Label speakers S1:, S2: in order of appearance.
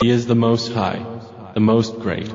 S1: He is the Most High, the Most Great.